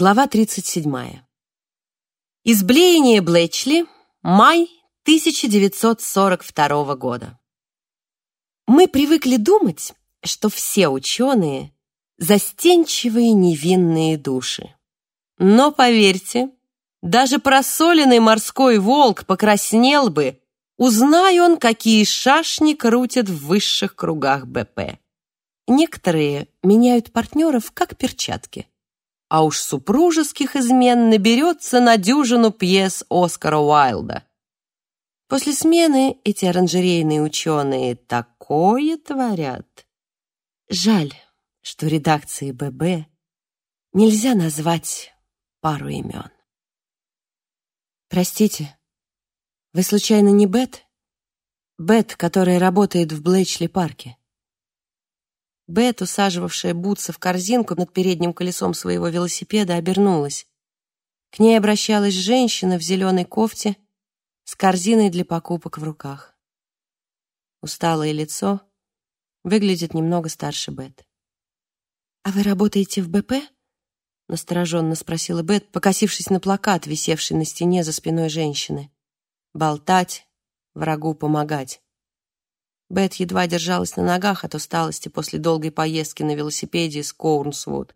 Глава 37. Изблеяние Блэчли. Май 1942 года. Мы привыкли думать, что все ученые – застенчивые невинные души. Но поверьте, даже просоленный морской волк покраснел бы, узнай он, какие шашни крутят в высших кругах БП. Некоторые меняют партнеров как перчатки а уж супружеских измен наберется на дюжину пьес Оскара Уайлда. После смены эти оранжерейные ученые такое творят. Жаль, что редакции ББ нельзя назвать пару имен. Простите, вы случайно не Бет? Бет, которая работает в Блэчли-парке. Бет, усаживавшая Бутса в корзинку над передним колесом своего велосипеда, обернулась. К ней обращалась женщина в зеленой кофте с корзиной для покупок в руках. Усталое лицо выглядит немного старше Бет. «А вы работаете в БП?» — настороженно спросила Бет, покосившись на плакат, висевший на стене за спиной женщины. «Болтать, врагу помогать». Бет едва держалась на ногах от усталости после долгой поездки на велосипеде из Коурнсвуд.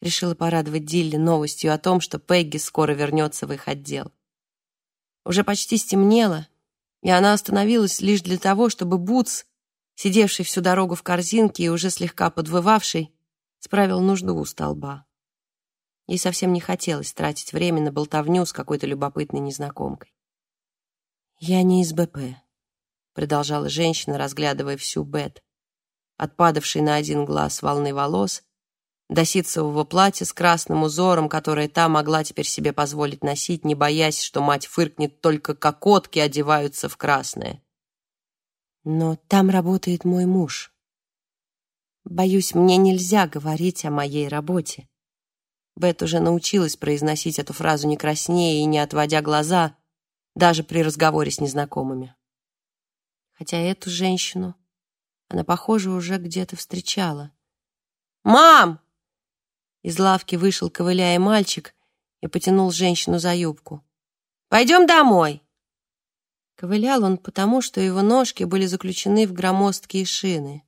Решила порадовать Дилли новостью о том, что Пегги скоро вернется в их отдел. Уже почти стемнело, и она остановилась лишь для того, чтобы Бутс, сидевший всю дорогу в корзинке и уже слегка подвывавший, справил нужду у столба. Ей совсем не хотелось тратить время на болтовню с какой-то любопытной незнакомкой. «Я не из БП», продолжала женщина, разглядывая всю Бет. От падавшей на один глаз волны волос до ситцевого платья с красным узором, которое та могла теперь себе позволить носить, не боясь, что мать фыркнет, только кокотки одеваются в красное. Но там работает мой муж. Боюсь, мне нельзя говорить о моей работе. Бет уже научилась произносить эту фразу не краснее и не отводя глаза, даже при разговоре с незнакомыми хотя эту женщину она, похоже, уже где-то встречала. «Мам!» Из лавки вышел, ковыляя мальчик, и потянул женщину за юбку. «Пойдем домой!» Ковылял он потому, что его ножки были заключены в громоздкие шины.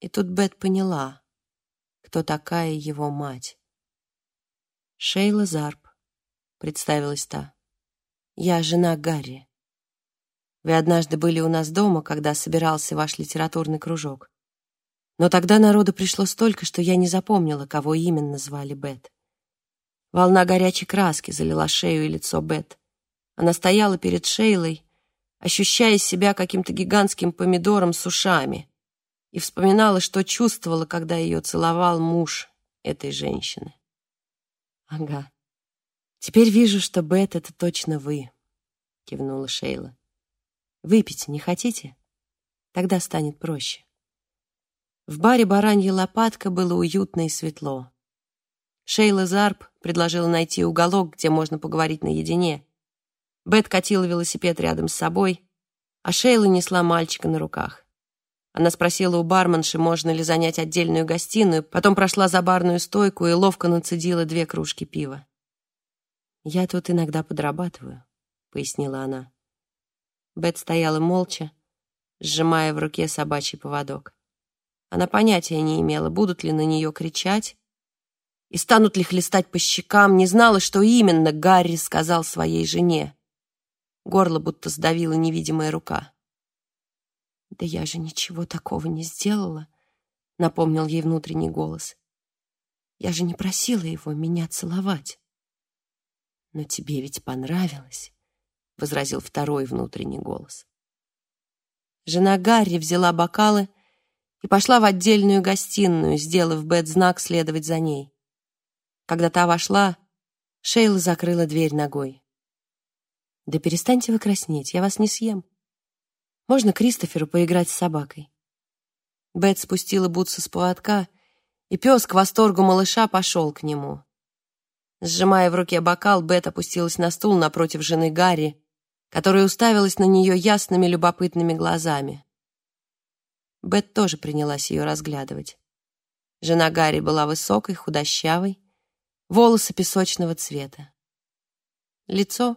И тут Бет поняла, кто такая его мать. «Шейла Зарп», — представилась та. «Я жена Гарри». Вы однажды были у нас дома, когда собирался ваш литературный кружок. Но тогда народу пришло столько, что я не запомнила, кого именно звали Бет. Волна горячей краски залила шею и лицо Бет. Она стояла перед Шейлой, ощущая себя каким-то гигантским помидором с ушами, и вспоминала, что чувствовала, когда ее целовал муж этой женщины. «Ага. Теперь вижу, что Бет — это точно вы», — кивнула Шейла. Выпить не хотите? Тогда станет проще. В баре «Баранья лопатка» было уютно и светло. Шейла Зарп предложила найти уголок, где можно поговорить наедине. Бет катила велосипед рядом с собой, а Шейла несла мальчика на руках. Она спросила у барменши, можно ли занять отдельную гостиную, потом прошла за барную стойку и ловко нацедила две кружки пива. «Я тут иногда подрабатываю», — пояснила она. Бет стояла молча, сжимая в руке собачий поводок. Она понятия не имела, будут ли на нее кричать и станут ли хлестать по щекам, не знала, что именно Гарри сказал своей жене. Горло будто сдавила невидимая рука. «Да я же ничего такого не сделала», — напомнил ей внутренний голос. «Я же не просила его меня целовать». «Но тебе ведь понравилось». — возразил второй внутренний голос. Жена Гарри взяла бокалы и пошла в отдельную гостиную, сделав Бет знак следовать за ней. Когда та вошла, Шейла закрыла дверь ногой. «Да перестаньте вы краснеть, я вас не съем. Можно Кристоферу поиграть с собакой?» Бет спустила Бутса с поводка, и пес к восторгу малыша пошел к нему. Сжимая в руке бокал, Бет опустилась на стул напротив жены Гарри которая уставилась на нее ясными любопытными глазами. Бет тоже принялась ее разглядывать. Жена Гарри была высокой, худощавой, волосы песочного цвета. Лицо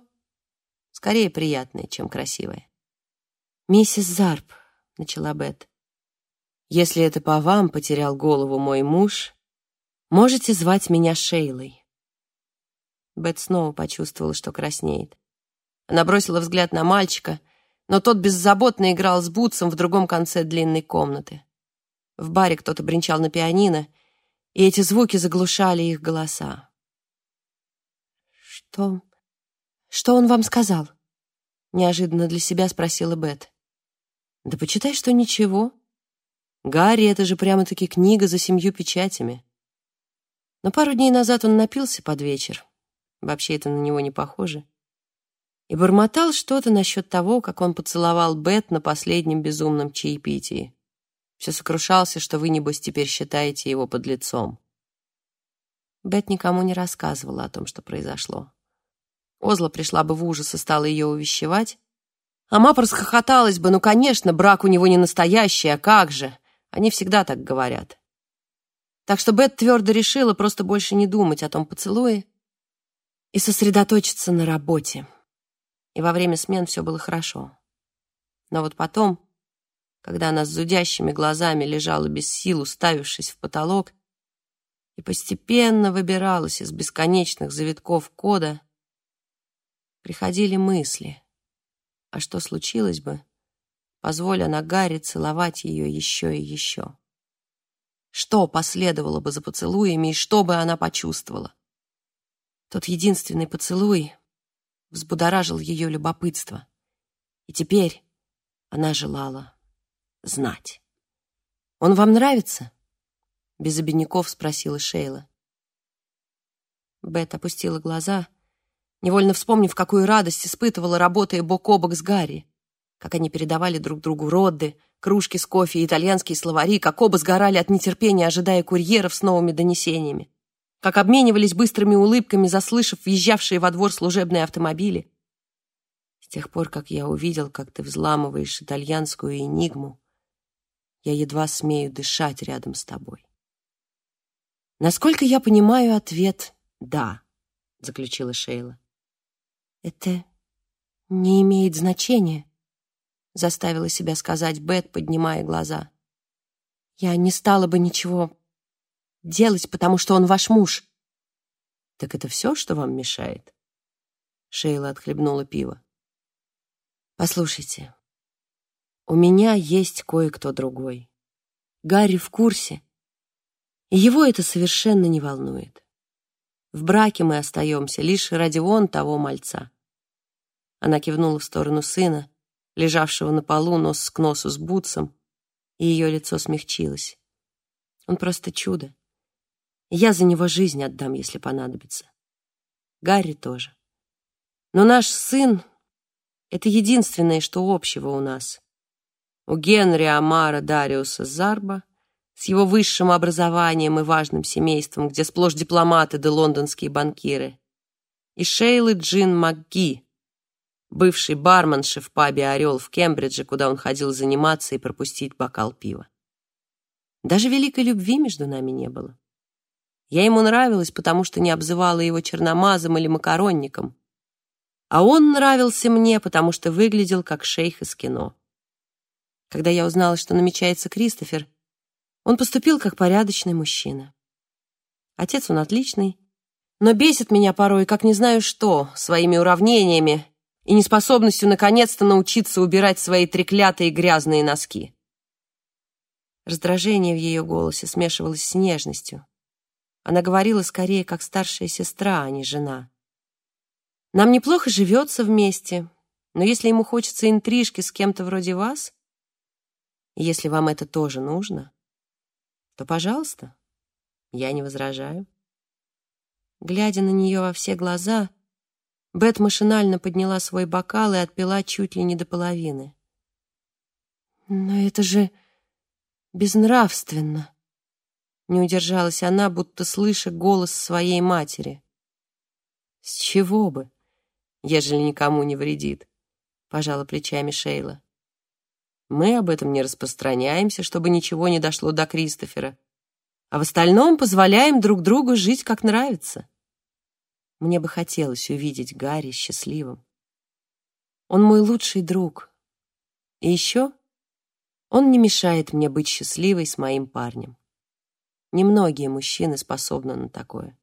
скорее приятное, чем красивое. «Миссис Зарп», — начала Бет, — «если это по вам потерял голову мой муж, можете звать меня Шейлой». Бет снова почувствовала, что краснеет. Она бросила взгляд на мальчика, но тот беззаботно играл с Бутсом в другом конце длинной комнаты. В баре кто-то бренчал на пианино, и эти звуки заглушали их голоса. «Что... что он вам сказал?» Неожиданно для себя спросила Бет. «Да почитай, что ничего. Гарри — это же прямо-таки книга за семью печатями. Но пару дней назад он напился под вечер. Вообще это на него не похоже и бормотал что-то насчет того, как он поцеловал Бет на последнем безумном чаепитии. Все сокрушался, что вы, небось, теперь считаете его под лицом. Бет никому не рассказывала о том, что произошло. Озла пришла бы в ужас и стала ее увещевать. А Мап расхохоталась бы, ну, конечно, брак у него не настоящий, а как же? Они всегда так говорят. Так что Бет твердо решила просто больше не думать о том поцелуе и сосредоточиться на работе и во время смен все было хорошо. Но вот потом, когда она с зудящими глазами лежала без сил, уставившись в потолок, и постепенно выбиралась из бесконечных завитков кода, приходили мысли. А что случилось бы, позволь она Гарри целовать ее еще и еще? Что последовало бы за поцелуями и что бы она почувствовала? Тот единственный поцелуй, взбудоражил ее любопытство. И теперь она желала знать. «Он вам нравится?» — без обиняков спросила Шейла. Бет опустила глаза, невольно вспомнив, какую радость испытывала, работая бок о бок с Гарри, как они передавали друг другу роды, кружки с кофе и итальянские словари, как оба сгорали от нетерпения, ожидая курьеров с новыми донесениями как обменивались быстрыми улыбками, заслышав въезжавшие во двор служебные автомобили. С тех пор, как я увидел, как ты взламываешь итальянскую энигму, я едва смею дышать рядом с тобой. Насколько я понимаю, ответ «да», — заключила Шейла. Это не имеет значения, — заставила себя сказать Бет, поднимая глаза. Я не стала бы ничего делать, потому что он ваш муж. Так это все, что вам мешает? Шейла отхлебнула пиво. Послушайте, у меня есть кое-кто другой. Гарри в курсе, его это совершенно не волнует. В браке мы остаемся лишь ради вон того мальца. Она кивнула в сторону сына, лежавшего на полу нос к носу с бутсом, и ее лицо смягчилось. Он просто чудо. Я за него жизнь отдам, если понадобится. Гарри тоже. Но наш сын — это единственное, что общего у нас. У Генри Амара Дариуса Зарба с его высшим образованием и важным семейством, где сплошь дипломаты да лондонские банкиры, и Шейлы Джин МакГи, бывший барменши в пабе «Орел» в Кембридже, куда он ходил заниматься и пропустить бокал пива. Даже великой любви между нами не было. Я ему нравилась, потому что не обзывала его черномазом или макаронником. А он нравился мне, потому что выглядел как шейх из кино. Когда я узнала, что намечается Кристофер, он поступил как порядочный мужчина. Отец он отличный, но бесит меня порой, как не знаю что, своими уравнениями и неспособностью наконец-то научиться убирать свои треклятые грязные носки. Раздражение в ее голосе смешивалось с нежностью. Она говорила скорее как старшая сестра, а не жена. Нам неплохо живется вместе, но если ему хочется интрижки с кем-то вроде вас, если вам это тоже нужно, то, пожалуйста, я не возражаю. Глядя на нее во все глаза, Бет машинально подняла свой бокал и отпила чуть ли не до половины. «Но это же безнравственно», не удержалась она, будто слыша голос своей матери. «С чего бы, ежели никому не вредит?» — пожала плечами Шейла. «Мы об этом не распространяемся, чтобы ничего не дошло до Кристофера, а в остальном позволяем друг другу жить как нравится. Мне бы хотелось увидеть Гарри счастливым. Он мой лучший друг. И еще он не мешает мне быть счастливой с моим парнем. Немногие мужчины способны на такое.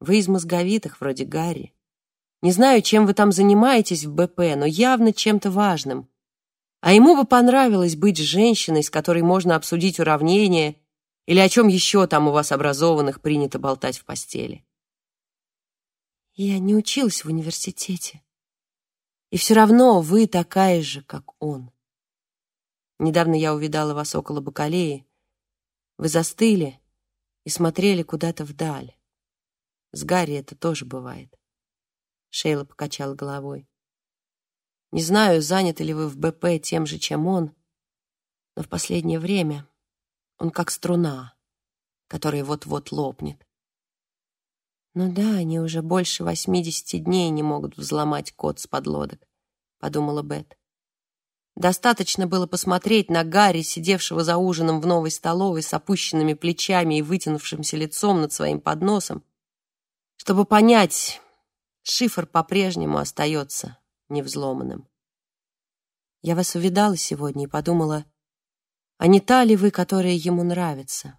Вы из мозговитых, вроде Гарри. Не знаю, чем вы там занимаетесь в БП, но явно чем-то важным. А ему бы понравилось быть женщиной, с которой можно обсудить уравнение или о чем еще там у вас образованных принято болтать в постели. Я не училась в университете. И все равно вы такая же, как он. Недавно я увидала вас около Бакалеи. Вы застыли и смотрели куда-то вдаль. С Гарри это тоже бывает. Шейла покачала головой. Не знаю, заняты ли вы в БП тем же, чем он, но в последнее время он как струна, которая вот-вот лопнет. Ну да, они уже больше восьмидесяти дней не могут взломать код с подлодок, подумала Бет. Достаточно было посмотреть на Гарри, сидевшего за ужином в новой столовой с опущенными плечами и вытянувшимся лицом над своим подносом, чтобы понять, шифр по-прежнему остается невзломанным. Я вас увидала сегодня и подумала, а не та ли вы, которая ему нравится?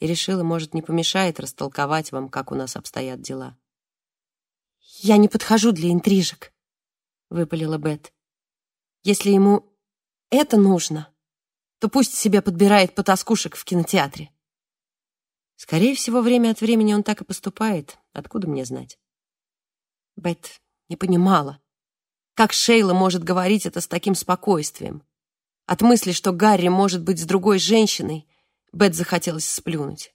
И решила, может, не помешает растолковать вам, как у нас обстоят дела. «Я не подхожу для интрижек», — выпалила Бет. «Если ему это нужно, то пусть себе подбирает потаскушек в кинотеатре». Скорее всего, время от времени он так и поступает. Откуда мне знать? Бет не понимала, как Шейла может говорить это с таким спокойствием. От мысли, что Гарри может быть с другой женщиной, Бет захотелось сплюнуть.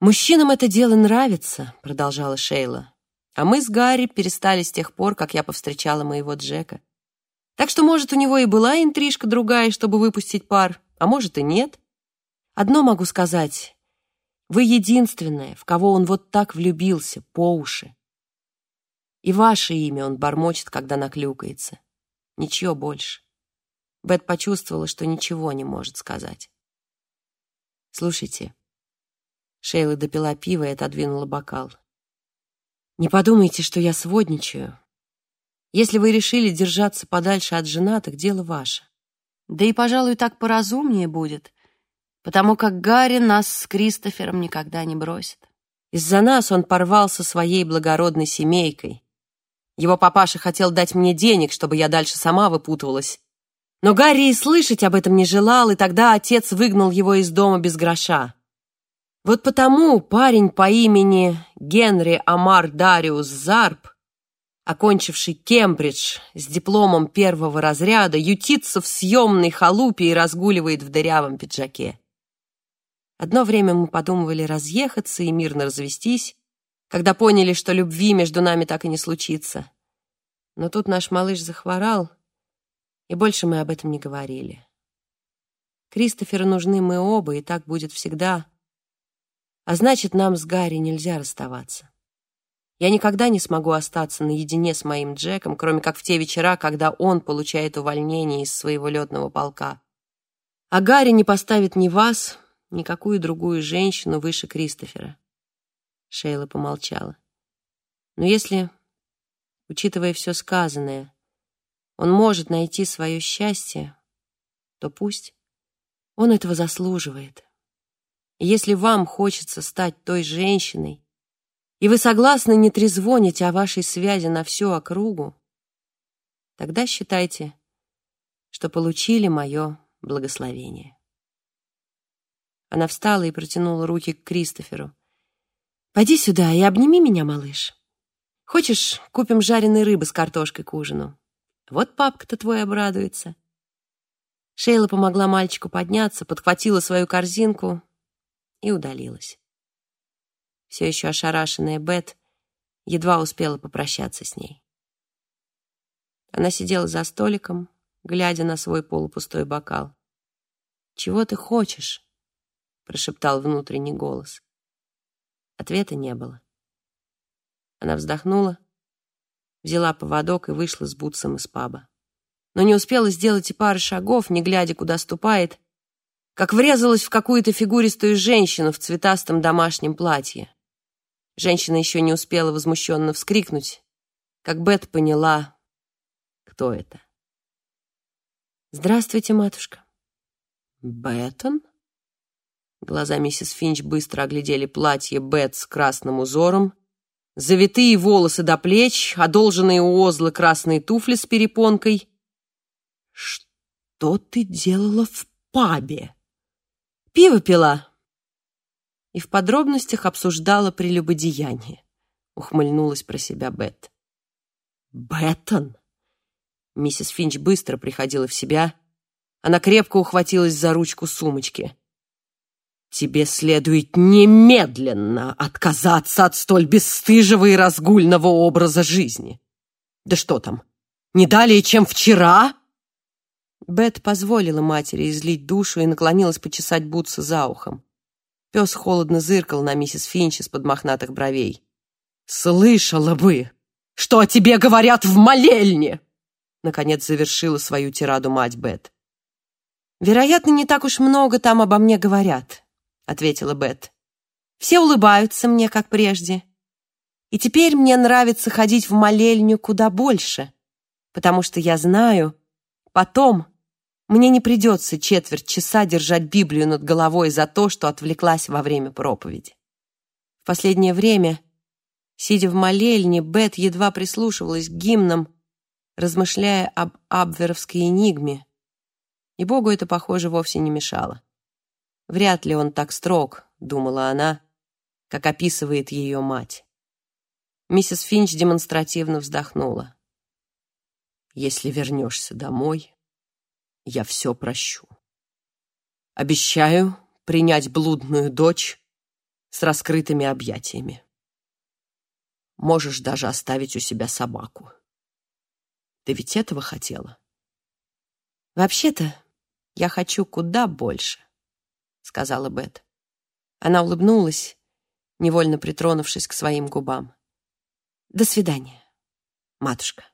«Мужчинам это дело нравится», — продолжала Шейла. «А мы с Гарри перестали с тех пор, как я повстречала моего Джека. Так что, может, у него и была интрижка другая, чтобы выпустить пар, а может и нет. Одно могу сказать. Вы единственная, в кого он вот так влюбился, по уши. И ваше имя он бормочет, когда наклюкается. Ничего больше. Бет почувствовала, что ничего не может сказать. «Слушайте». Шейла допила пиво и отодвинула бокал. «Не подумайте, что я сводничаю. Если вы решили держаться подальше от женатых, дело ваше. Да и, пожалуй, так поразумнее будет, потому как Гарри нас с Кристофером никогда не бросит. Из-за нас он порвал со своей благородной семейкой. Его папаша хотел дать мне денег, чтобы я дальше сама выпутывалась. Но Гарри и слышать об этом не желал, и тогда отец выгнал его из дома без гроша. Вот потому парень по имени Генри Амар Дариус Зарп, окончивший Кембридж с дипломом первого разряда, ютится в съемной халупе и разгуливает в дырявом пиджаке. Одно время мы подумывали разъехаться и мирно развестись, когда поняли, что любви между нами так и не случится. Но тут наш малыш захворал, и больше мы об этом не говорили. Кристоферу нужны мы оба, и так будет всегда. А значит, нам с Гарри нельзя расставаться. Я никогда не смогу остаться наедине с моим Джеком, кроме как в те вечера, когда он получает увольнение из своего летного полка. А Гарри не поставит ни вас, никакую другую женщину выше Кристофера. Шейла помолчала. Но если, учитывая все сказанное, он может найти свое счастье, то пусть. Он этого заслуживает. И если вам хочется стать той женщиной, и вы согласны не трезвонить о вашей связи на всю округу, тогда считайте, что получили мое благословение. Она встала и протянула руки к Кристоферу. «Пойди сюда и обними меня, малыш. Хочешь, купим жареной рыбы с картошкой к ужину? Вот папка-то твой обрадуется». Шейла помогла мальчику подняться, подхватила свою корзинку и удалилась. Все еще ошарашенная Бет едва успела попрощаться с ней. Она сидела за столиком, глядя на свой полупустой бокал. «Чего ты хочешь?» прошептал внутренний голос. Ответа не было. Она вздохнула, взяла поводок и вышла с Бутсом из паба. Но не успела сделать и пары шагов, не глядя, куда ступает, как врезалась в какую-то фигуристую женщину в цветастом домашнем платье. Женщина еще не успела возмущенно вскрикнуть, как Бет поняла, кто это. «Здравствуйте, матушка». «Беттон?» Глаза миссис Финч быстро оглядели платье Бет с красным узором, завитые волосы до плеч, одолженные у Озлы красные туфли с перепонкой. «Что ты делала в пабе?» «Пиво пила», и в подробностях обсуждала прелюбодеяние. Ухмыльнулась про себя Бет. «Беттон!» Миссис Финч быстро приходила в себя. Она крепко ухватилась за ручку сумочки. «Тебе следует немедленно отказаться от столь бесстыжего и разгульного образа жизни. Да что там, не далее, чем вчера?» Бет позволила матери излить душу и наклонилась почесать Бутса за ухом. Пес холодно зыркал на миссис Финч из-под мохнатых бровей. «Слышала бы, что о тебе говорят в молельне!» Наконец завершила свою тираду мать Бет. «Вероятно, не так уж много там обо мне говорят», — ответила Бет. «Все улыбаются мне, как прежде. И теперь мне нравится ходить в молельню куда больше, потому что я знаю, потом мне не придется четверть часа держать Библию над головой за то, что отвлеклась во время проповеди. В последнее время, сидя в молельне, Бет едва прислушивалась к гимнам, размышляя об абверовской энигме, и Богу это, похоже, вовсе не мешало. Вряд ли он так строг, думала она, как описывает ее мать. Миссис Финч демонстративно вздохнула. «Если вернешься домой, я все прощу. Обещаю принять блудную дочь с раскрытыми объятиями. Можешь даже оставить у себя собаку. Ты ведь этого хотела? Вообще-то я хочу куда больше, сказала Бет. Она улыбнулась, невольно притронувшись к своим губам. До свидания, матушка.